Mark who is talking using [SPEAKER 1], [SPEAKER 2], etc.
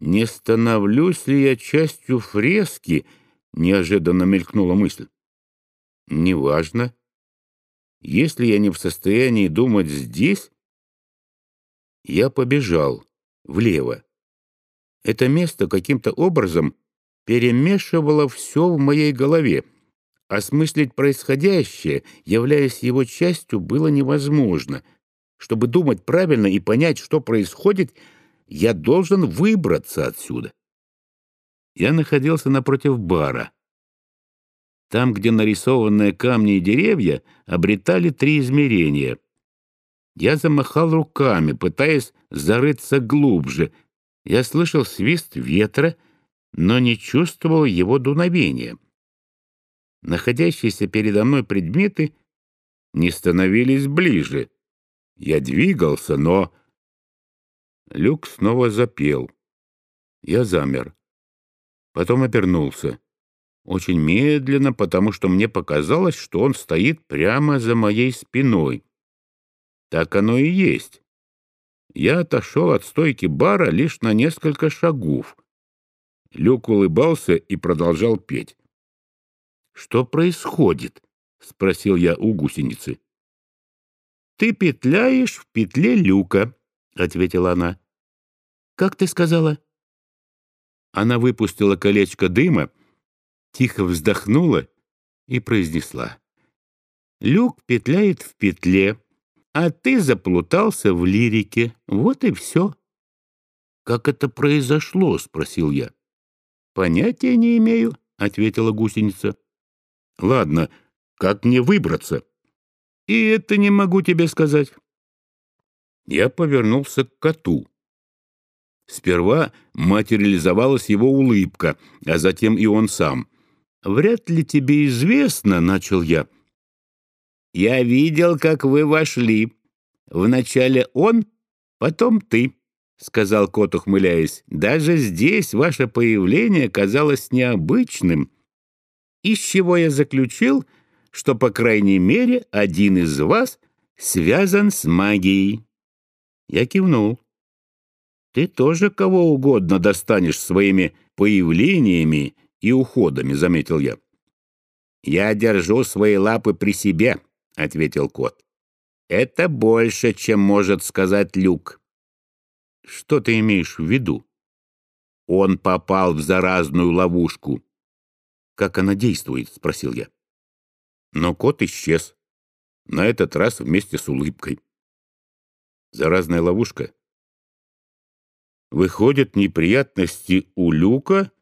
[SPEAKER 1] Не становлюсь ли я частью фрески? Неожиданно мелькнула мысль. Неважно. Если я не в состоянии думать здесь, я побежал влево. Это место каким-то образом перемешивало все в моей голове. Осмыслить происходящее, являясь его частью, было невозможно. Чтобы думать правильно и понять, что происходит, я должен выбраться отсюда. Я находился напротив бара. Там, где нарисованные камни и деревья обретали три измерения. Я замахал руками, пытаясь зарыться глубже. Я слышал свист ветра, но не чувствовал его дуновения. Находящиеся передо мной предметы не становились ближе. Я двигался, но... Люк снова запел. Я замер. Потом обернулся. Очень медленно, потому что мне показалось, что он стоит прямо за моей спиной. Так оно и есть. Я отошел от стойки бара лишь на несколько шагов. Люк улыбался и продолжал петь. «Что происходит?» — спросил я у гусеницы. «Ты петляешь в петле люка», — ответила она. «Как ты сказала?» Она выпустила колечко дыма, тихо вздохнула и произнесла. «Люк петляет в петле, а ты заплутался в лирике. Вот и все». «Как это произошло?» — спросил я. «Понятия не имею», — ответила гусеница. Ладно, как мне выбраться? И это не могу тебе сказать. Я повернулся к коту. Сперва материализовалась его улыбка, а затем и он сам. «Вряд ли тебе известно», — начал я. «Я видел, как вы вошли. Вначале он, потом ты», — сказал кот, ухмыляясь. «Даже здесь ваше появление казалось необычным» из чего я заключил, что, по крайней мере, один из вас связан с магией. Я кивнул. Ты тоже кого угодно достанешь своими появлениями и уходами, заметил я. Я держу свои лапы при себе, ответил кот. Это больше, чем может сказать Люк. Что ты имеешь в виду? Он попал в заразную ловушку. «Как она действует?» — спросил я. Но кот исчез. На этот раз вместе с улыбкой. Заразная ловушка. Выходят, неприятности у Люка